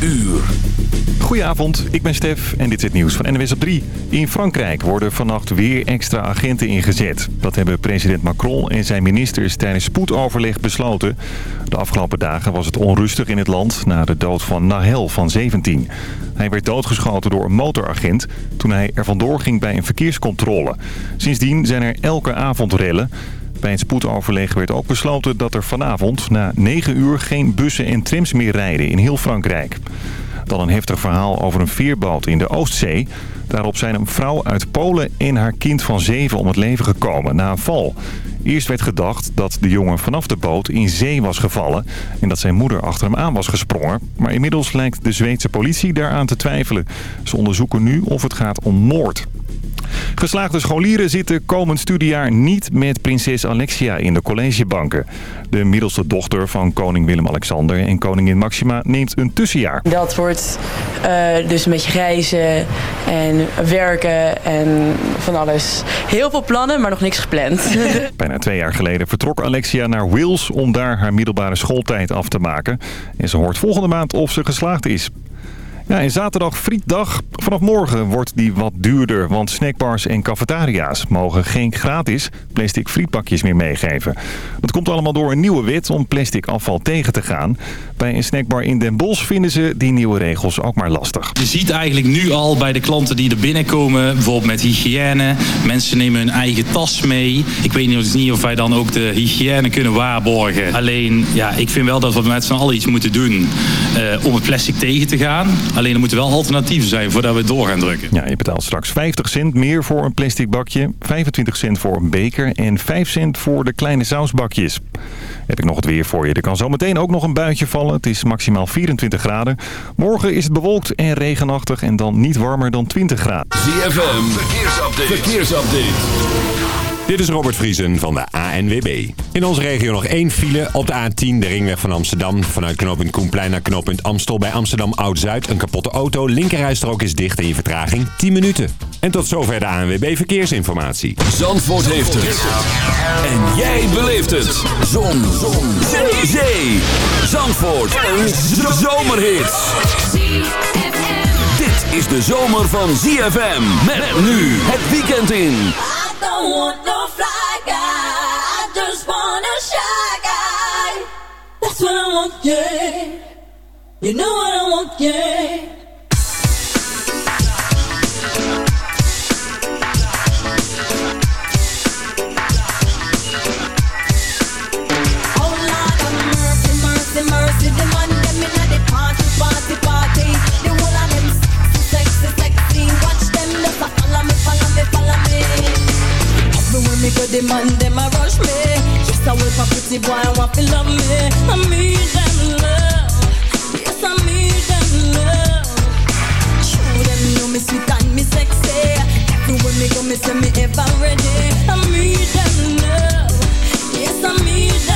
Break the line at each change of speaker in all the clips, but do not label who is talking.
uur.
Goedenavond, ik ben Stef en dit is het nieuws van NWS op 3. In Frankrijk worden vannacht weer extra agenten ingezet. Dat hebben president Macron en zijn ministers tijdens spoedoverleg besloten. De afgelopen dagen was het onrustig in het land na de dood van Nahel van 17. Hij werd doodgeschoten door een motoragent toen hij er vandoor ging bij een verkeerscontrole. Sindsdien zijn er elke avond rellen. Bij het spoedoverleg werd ook besloten dat er vanavond na 9 uur geen bussen en trams meer rijden in heel Frankrijk. Dan een heftig verhaal over een veerboot in de Oostzee. Daarop zijn een vrouw uit Polen en haar kind van zeven om het leven gekomen na een val. Eerst werd gedacht dat de jongen vanaf de boot in zee was gevallen... en dat zijn moeder achter hem aan was gesprongen. Maar inmiddels lijkt de Zweedse politie daaraan te twijfelen. Ze onderzoeken nu of het gaat om moord. Geslaagde scholieren zitten komend studiejaar niet met prinses Alexia in de collegebanken. De middelste dochter van koning Willem-Alexander en koningin Maxima neemt een tussenjaar.
Dat wordt uh, dus een beetje reizen en werken en van alles. Heel veel plannen, maar nog niks gepland.
Bijna twee jaar geleden vertrok Alexia naar Wales om daar haar middelbare schooltijd af te maken. En ze hoort volgende maand of ze geslaagd is. Ja, zaterdag frietdag. Vanaf morgen wordt die wat duurder, want snackbars en cafetaria's mogen geen gratis plastic frietpakjes meer meegeven. Dat komt allemaal door een nieuwe wet om plastic afval tegen te gaan. Bij een snackbar in Den Bosch vinden ze die nieuwe regels ook maar lastig.
Je ziet eigenlijk nu al bij de klanten die er binnenkomen, bijvoorbeeld met hygiëne. Mensen nemen hun eigen tas mee. Ik weet niet of wij dan ook de hygiëne kunnen waarborgen. Alleen, ja, ik vind wel dat we met z'n allen iets moeten doen uh, om het plastic tegen te gaan. Alleen er moeten wel alternatieven zijn voordat we door gaan drukken.
Ja, je betaalt straks 50 cent meer voor een plastic bakje, 25 cent voor een beker en 5 cent voor de kleine sausbakjes. Heb ik nog het weer voor je. Er kan zometeen ook nog een buitje vallen. Het is maximaal 24 graden. Morgen is het bewolkt en regenachtig en dan niet warmer dan 20 graden.
ZFM, verkeersupdate. verkeersupdate.
Dit is Robert Vriesen van de ANWB. In onze regio nog één file op de A10, de ringweg van Amsterdam. Vanuit knooppunt Koenplein naar knooppunt Amstel bij Amsterdam Oud-Zuid. Een kapotte auto, linkerrijstrook is dicht en je vertraging 10 minuten. En tot zover de ANWB Verkeersinformatie.
Zandvoort heeft het. En jij beleeft het. Zon. Zon. Zee. Zee. Zandvoort. Een zomerhit. Dit is de zomer van ZFM. Met nu het weekend in. Don't want no fly guy. I just want a shy guy. That's what I want, yeah. You know what I want, yeah. Me go the man, them a rush me. Yes, I wait for pretty boy, I want to love me. I need them love. Yes, I need them love. Show them know me sweet and me sexy. Everywhere me go, me say me ever ready. I need them love. Yes, I need them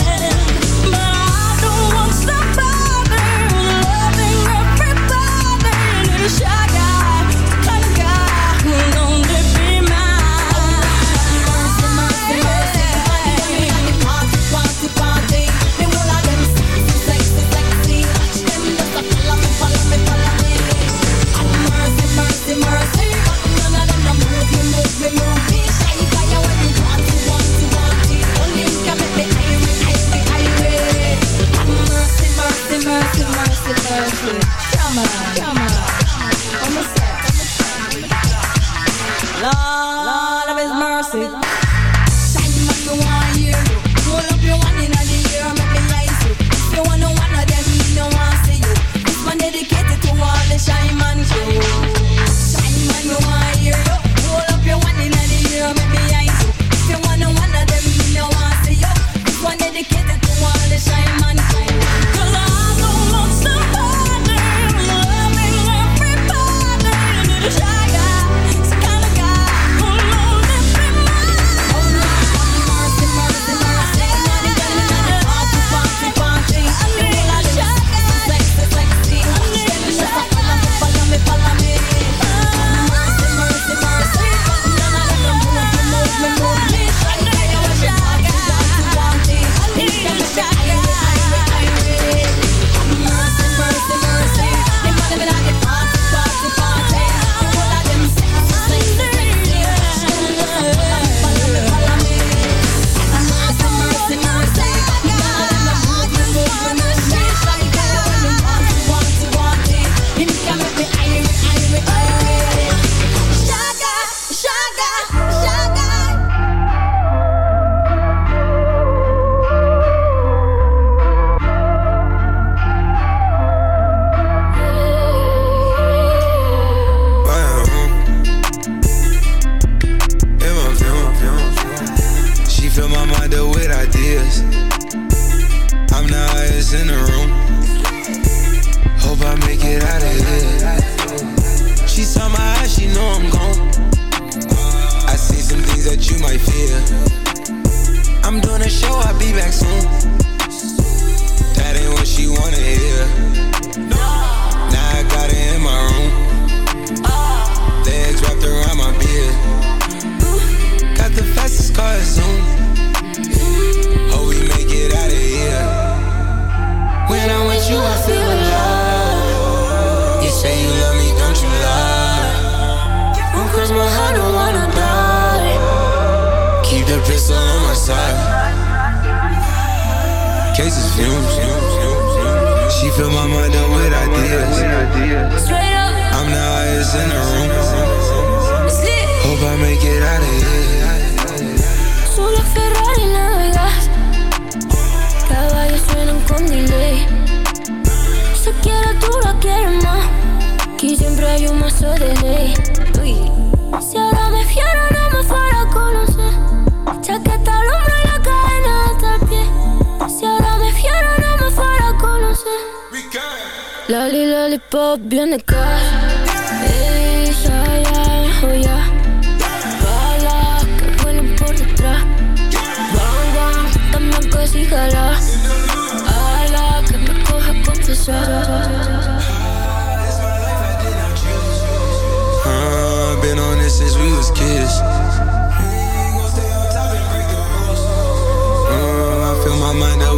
lollipop, bien de casa Ey, ya, ya, oh ya Balas que vuelan por detrás Bang, bang, también que si jala Ala, que me coja confesar
been on this since we was kids. Uh, I fill my mind up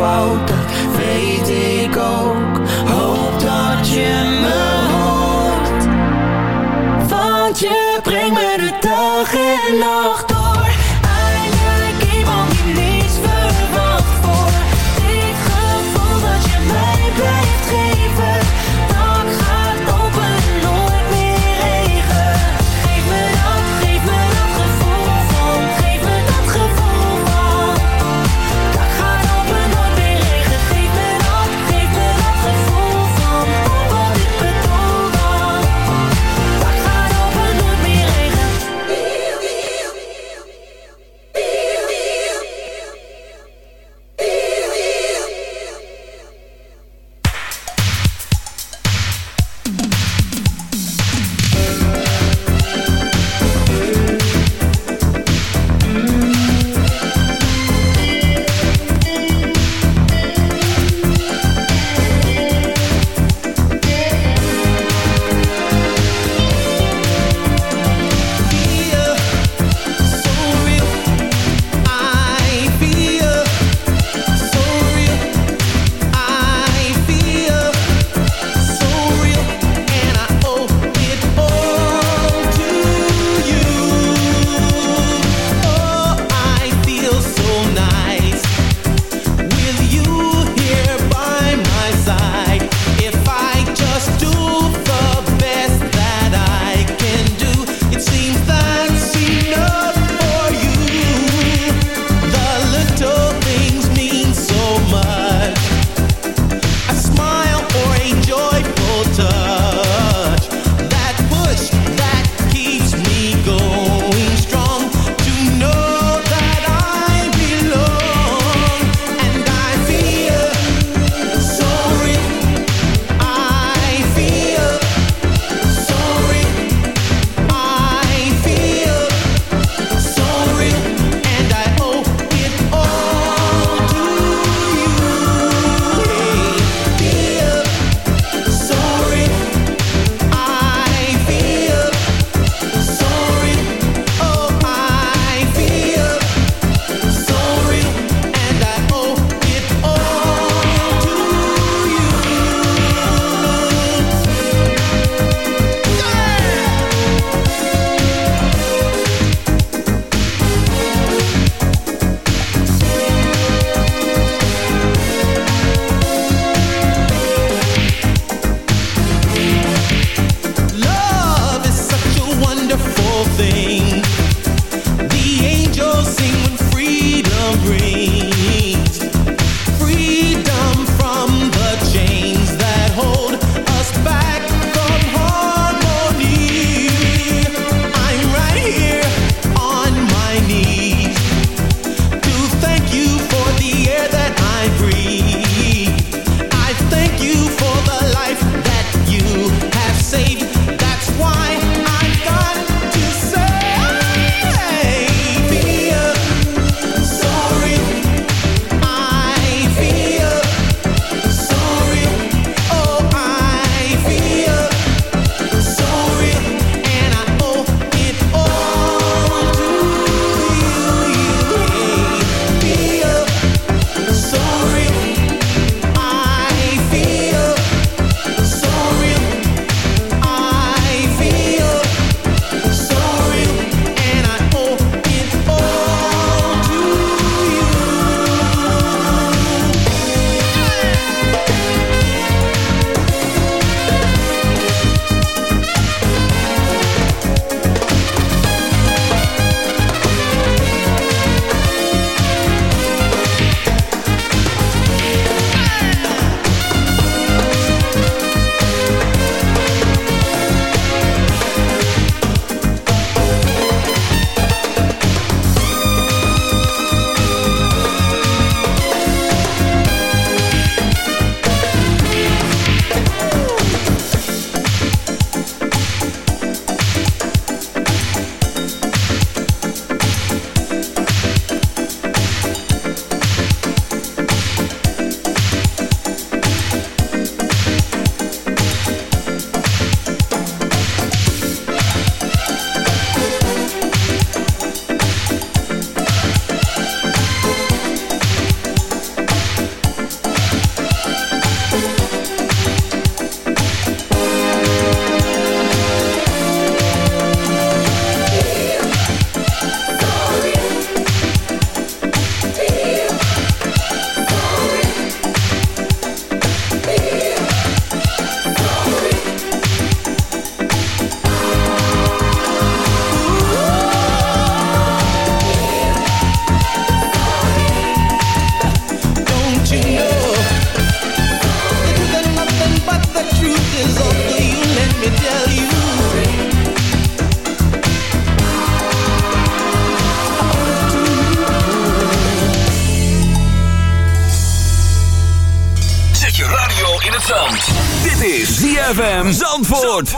falta ZFM Zandvoort.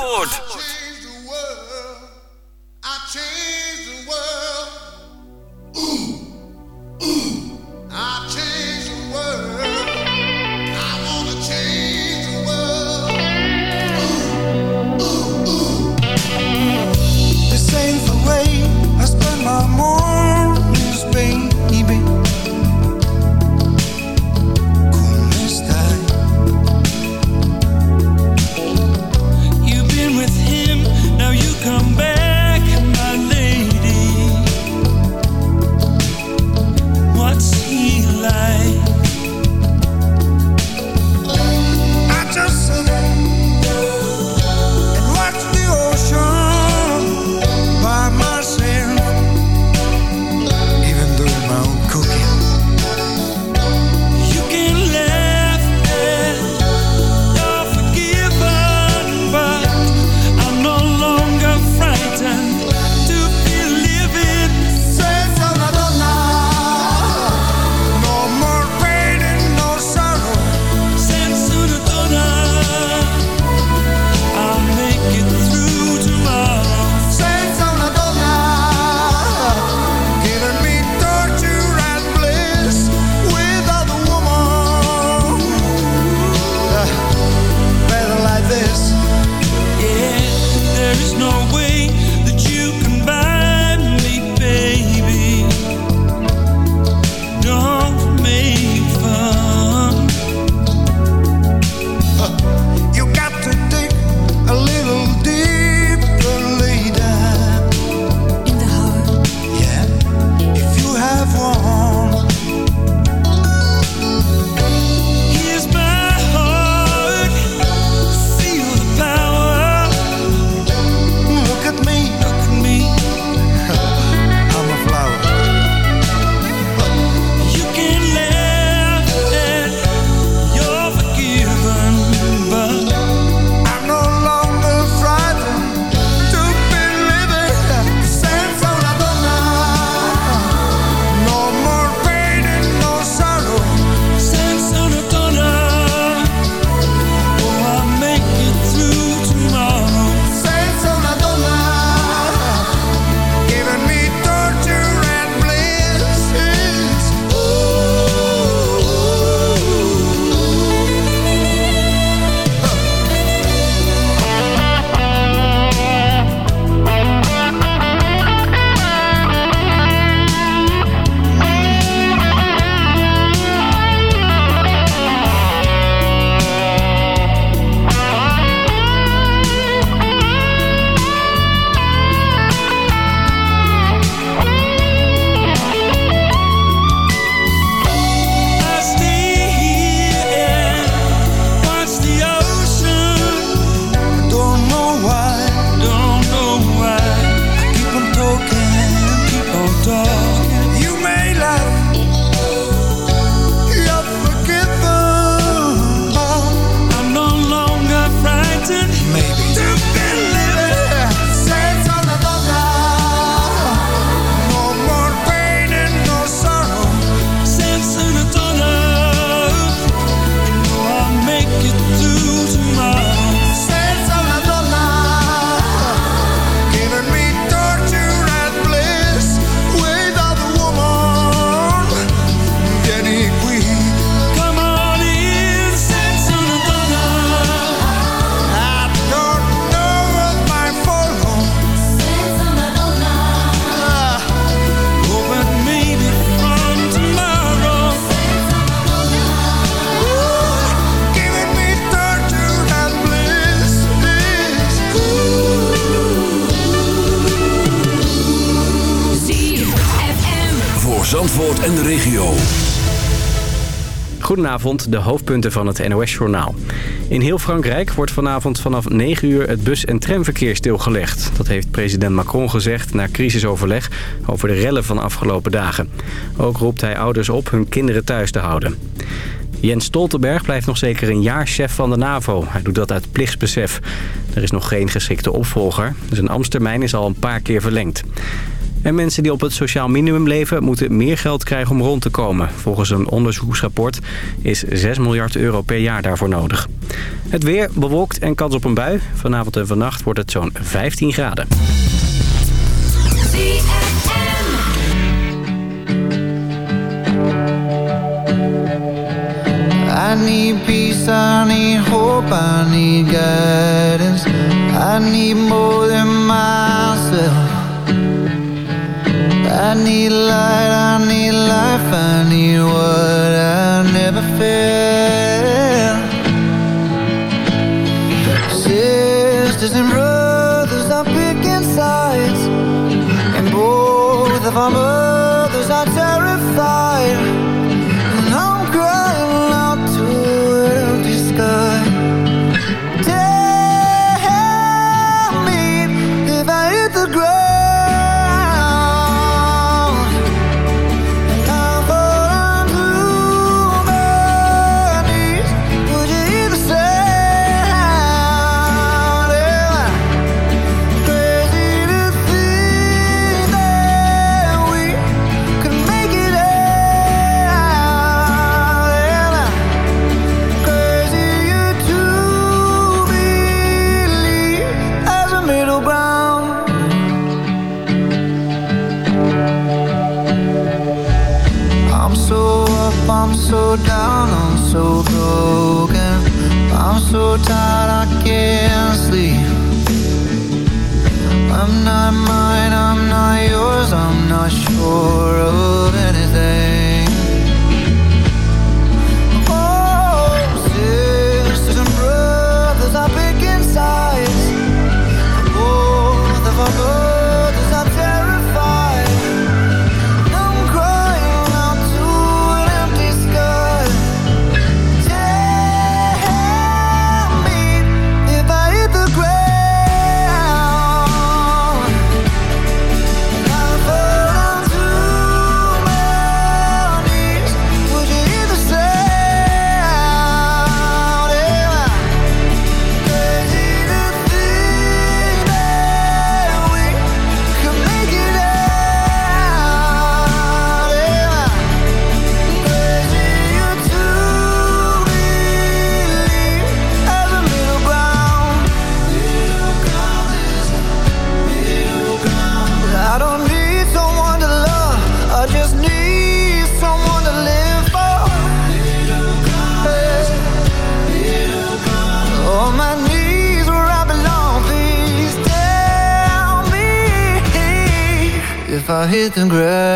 Vanavond de
hoofdpunten van het NOS-journaal. In heel Frankrijk wordt vanavond vanaf 9 uur het bus- en tramverkeer stilgelegd. Dat heeft president Macron gezegd na crisisoverleg over de rellen van afgelopen dagen. Ook roept hij ouders op hun kinderen thuis te houden. Jens Stoltenberg blijft nog zeker een jaar chef van de NAVO. Hij doet dat uit plichtsbesef. Er is nog geen geschikte opvolger. Zijn ambtstermijn is al een paar keer verlengd. En mensen die op het sociaal minimum leven moeten meer geld krijgen om rond te komen. Volgens een onderzoeksrapport is 6 miljard euro per jaar daarvoor nodig. Het weer bewolkt en kans op een bui. Vanavond en vannacht wordt het zo'n 15 graden.
I need peace, I need hope, I need guidance I need more than myself I need light, I need
light. can grow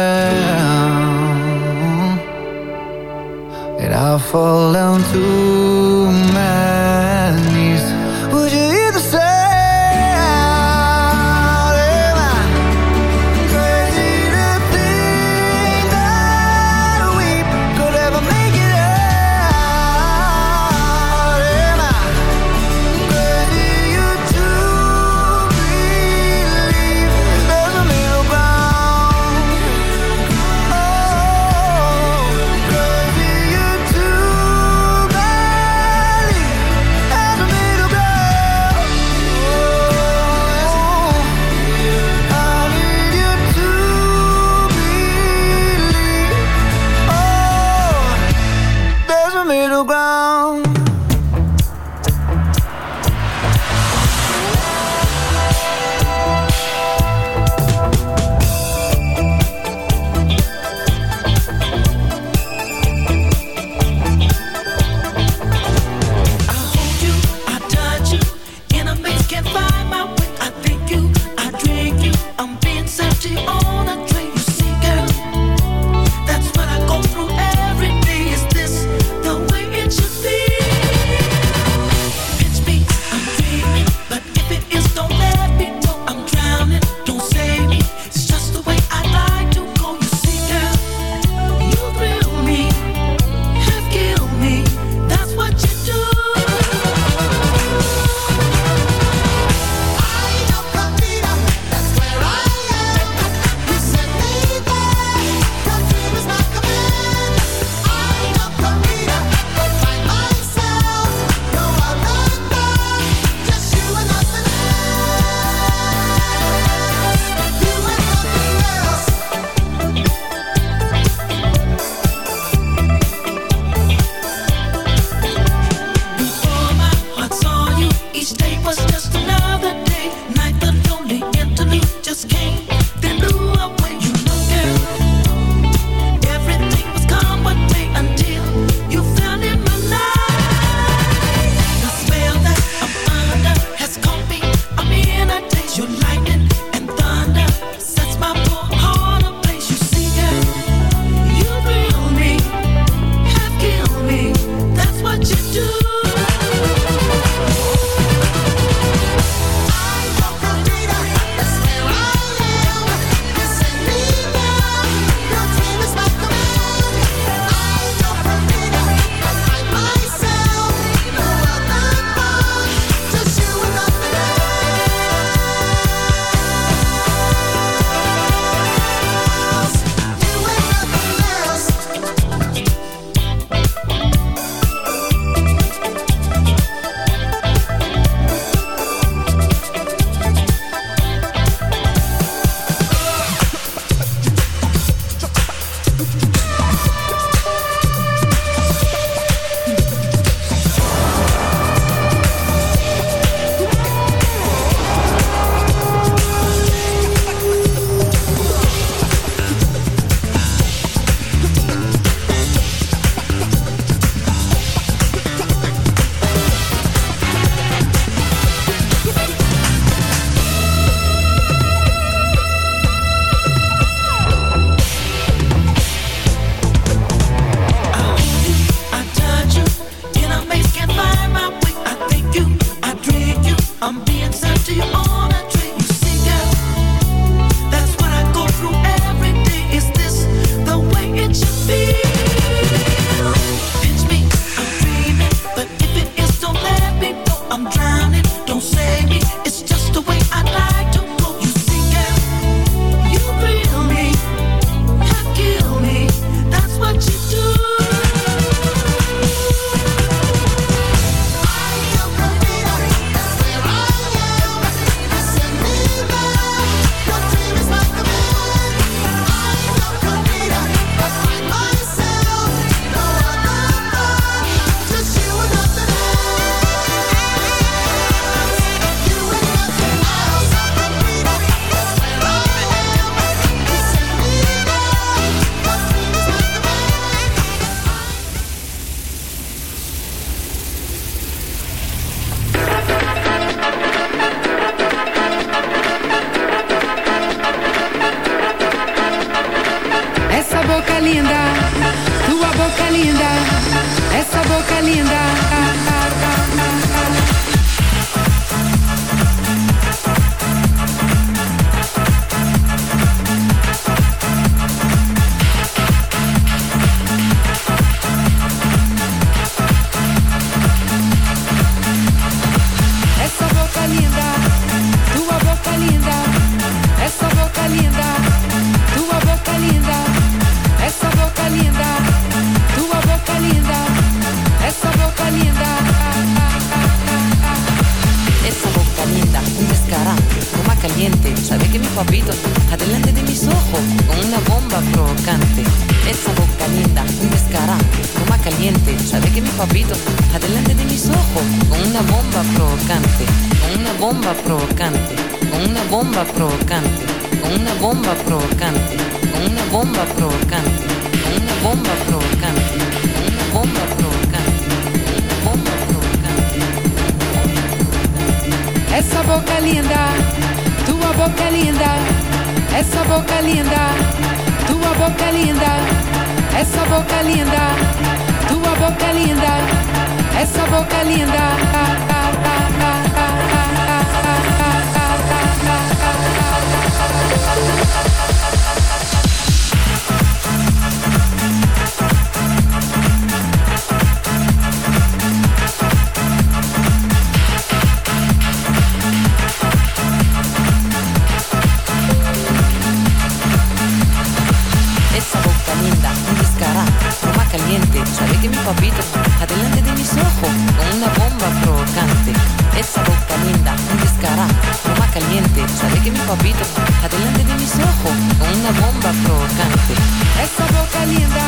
Adelante mi de mis soco una bomba provocante Esa boca linda,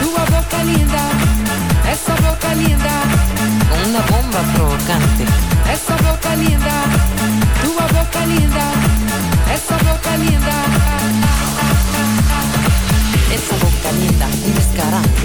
tua boca linda.
Esa boca linda una bomba provocante esa boca linda,
tua boca linda. Esa boca linda. Esa boca linda, un descarante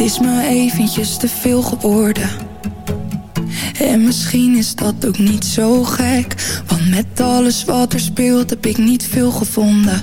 Het is me eventjes te veel geworden. En misschien is dat ook niet zo gek. Want met alles wat er speelt heb ik niet veel gevonden.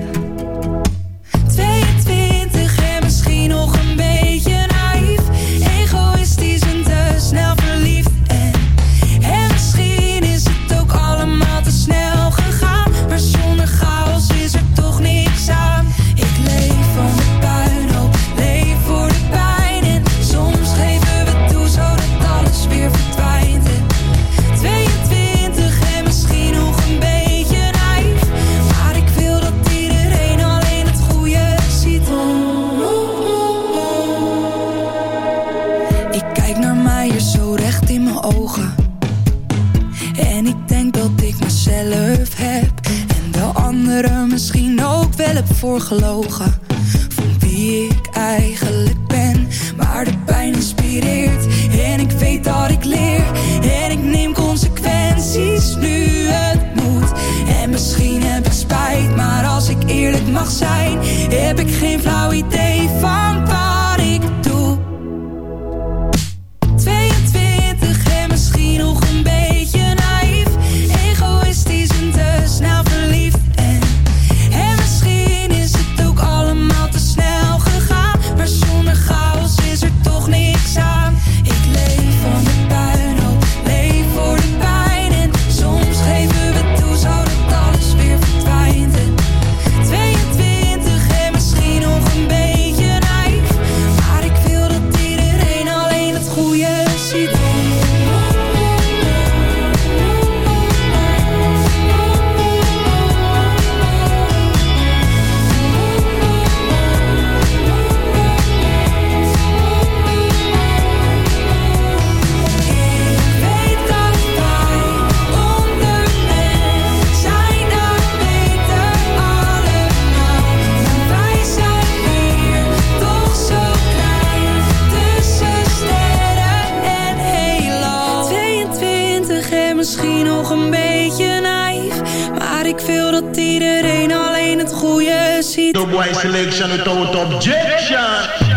Heb beetje naïef, maar ik wil dat iedereen alleen het goede ziet.
The boy selection without objection.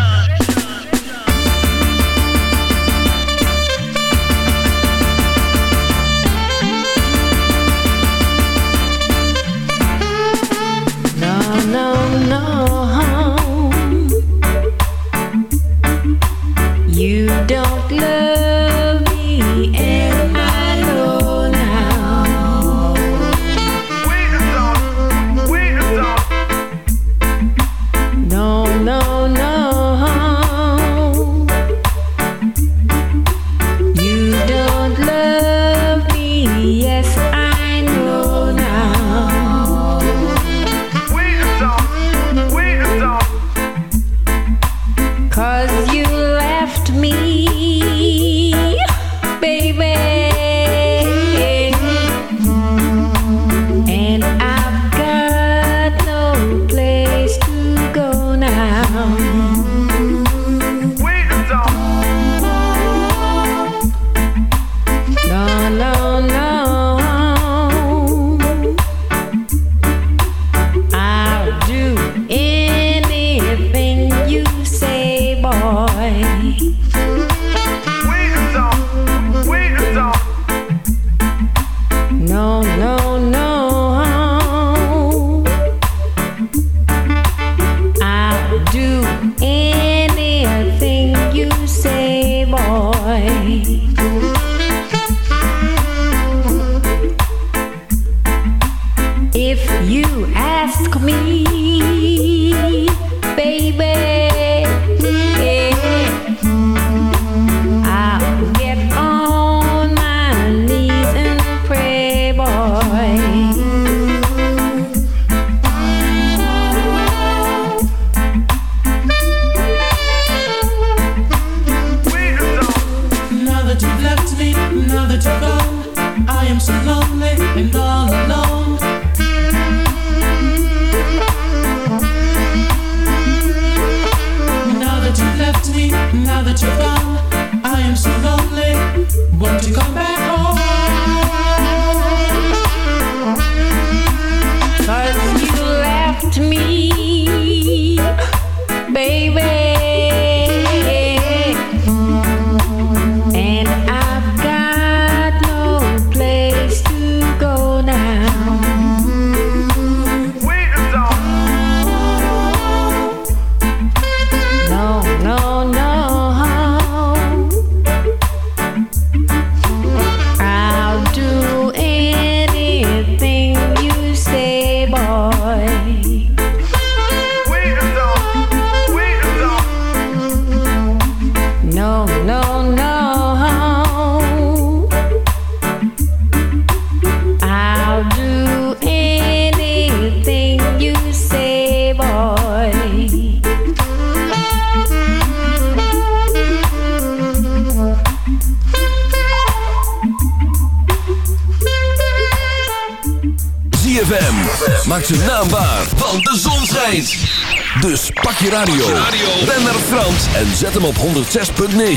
Zet hem op 106.9.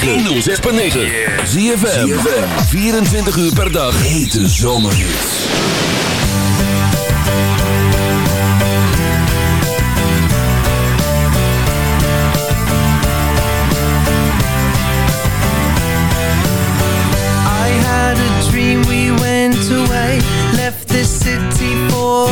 106.9. ZFM. 24 uur per dag. Hete zomerhits.
I had a dream we went away Left this city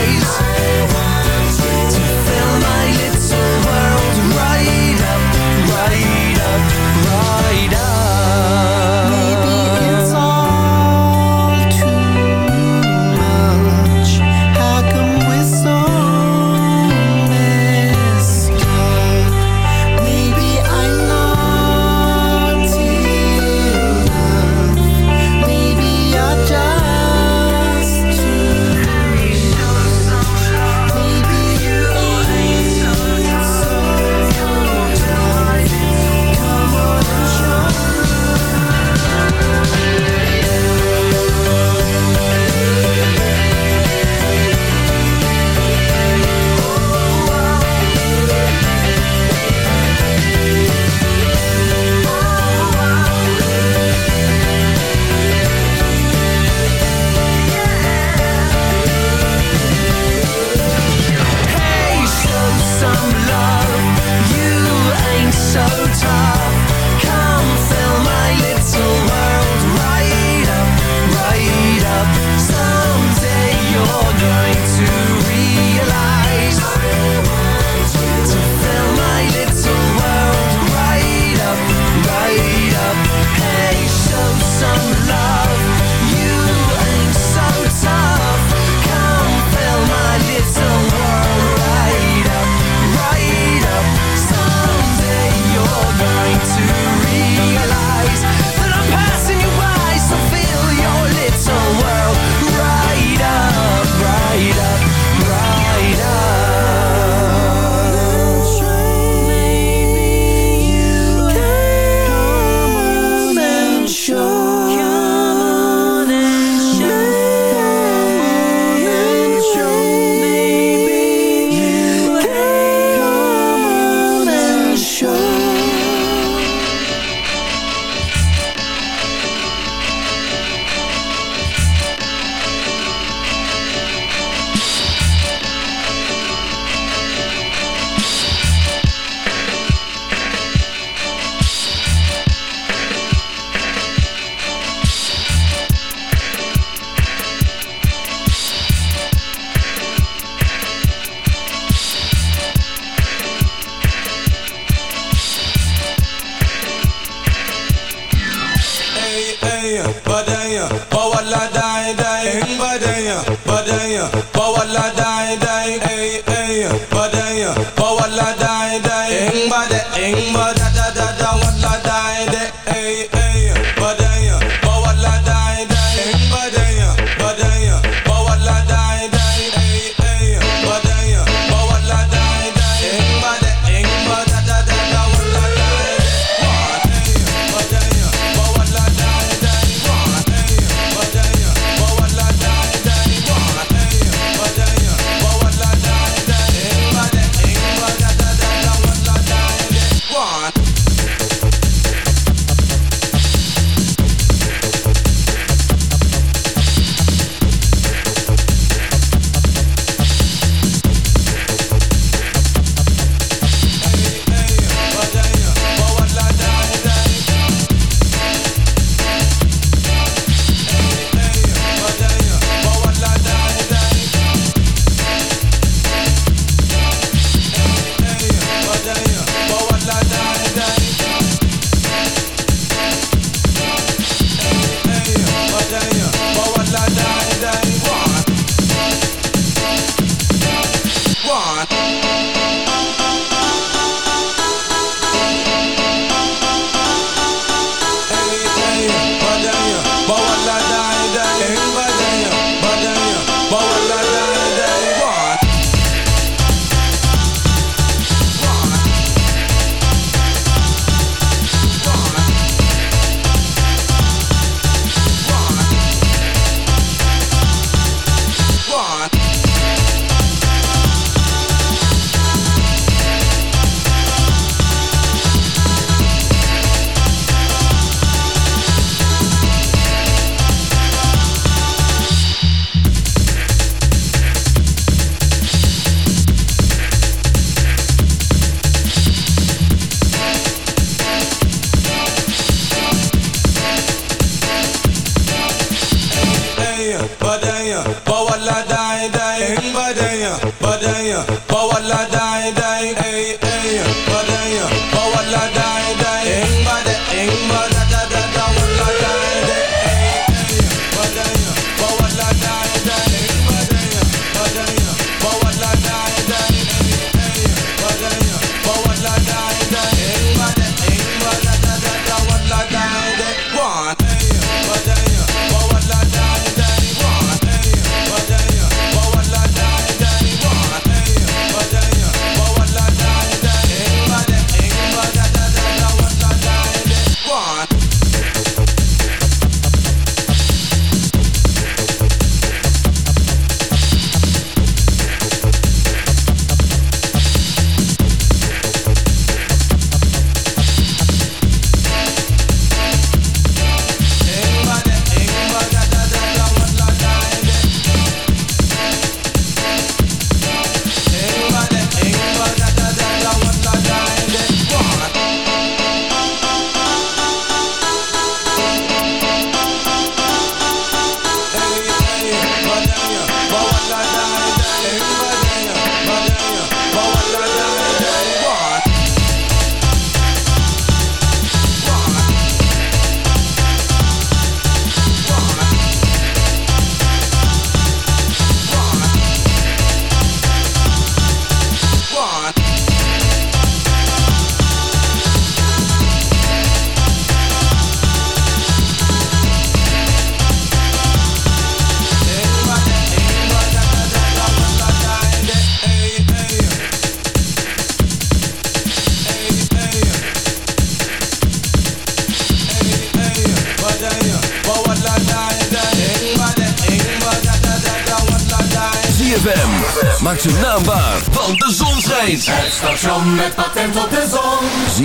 place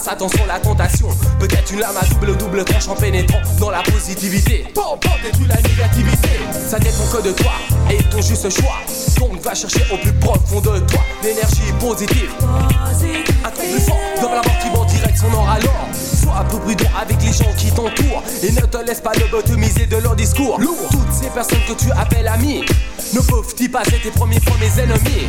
Passé Attention la tentation. Peut-être une lame à double double tranche en pénétrant dans la positivité. Bon bon détruis la négativité. Ça dépend que de toi et ton juste choix. Donc va chercher au plus profond de toi L'énergie positive. Un truc plus fort dans la mort qui va en direction nord alors. Sois un peu prudent avec les gens qui t'entourent. Et ne te laisse pas lobotomiser de leur discours. Lourd. Toutes ces personnes que tu appelles amis Ne peuvent-ils pas être tes premiers fois mes ennemis